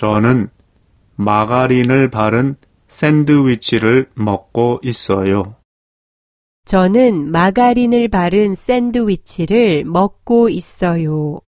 저는 마가린을 바른 샌드위치를 먹고 있어요. 저는 마가린을 바른 샌드위치를 먹고 있어요.